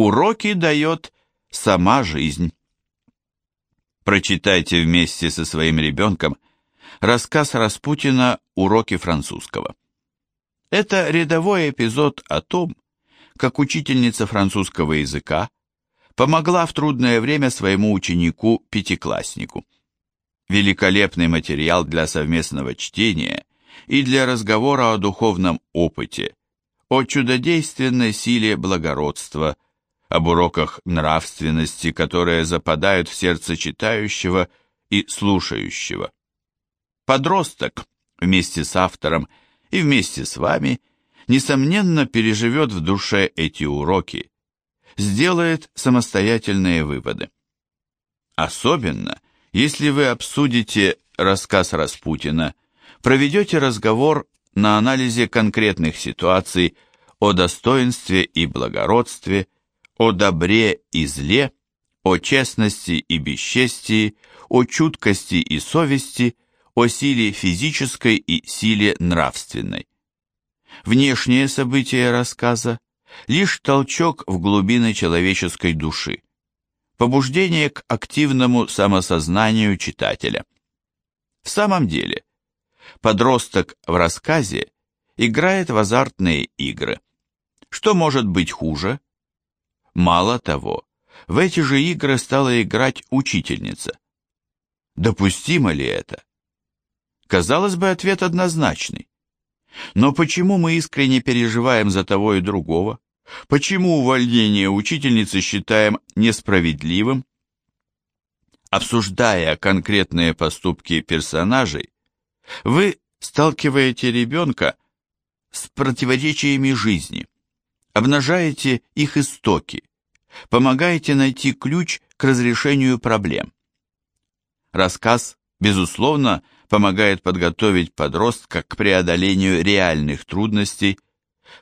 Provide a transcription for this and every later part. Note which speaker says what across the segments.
Speaker 1: Уроки дает сама жизнь. Прочитайте вместе со своим ребенком рассказ Распутина «Уроки французского». Это рядовой эпизод о том, как учительница французского языка помогла в трудное время своему ученику-пятикласснику. Великолепный материал для совместного чтения и для разговора о духовном опыте, о чудодейственной силе благородства, об уроках нравственности, которые западают в сердце читающего и слушающего. Подросток вместе с автором и вместе с вами, несомненно, переживет в душе эти уроки, сделает самостоятельные выводы. Особенно, если вы обсудите рассказ Распутина, проведете разговор на анализе конкретных ситуаций о достоинстве и благородстве, о добре и зле, о честности и бесчестии, о чуткости и совести, о силе физической и силе нравственной. Внешние события рассказа – лишь толчок в глубины человеческой души, побуждение к активному самосознанию читателя. В самом деле, подросток в рассказе играет в азартные игры. Что может быть хуже? Мало того, в эти же игры стала играть учительница. Допустимо ли это? Казалось бы, ответ однозначный. Но почему мы искренне переживаем за того и другого? Почему увольнение учительницы считаем несправедливым? Обсуждая конкретные поступки персонажей, вы сталкиваете ребенка с противоречиями жизни, обнажаете их истоки, помогаете найти ключ к разрешению проблем. Рассказ, безусловно, помогает подготовить подростка к преодолению реальных трудностей,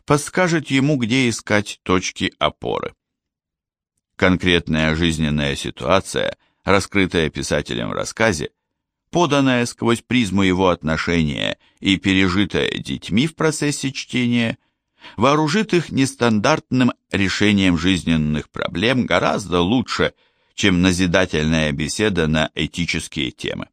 Speaker 1: подскажет ему, где искать точки опоры. Конкретная жизненная ситуация, раскрытая писателем в рассказе, поданная сквозь призму его отношения и пережитая детьми в процессе чтения, вооружит их нестандартным решением жизненных проблем гораздо лучше, чем назидательная беседа на этические темы.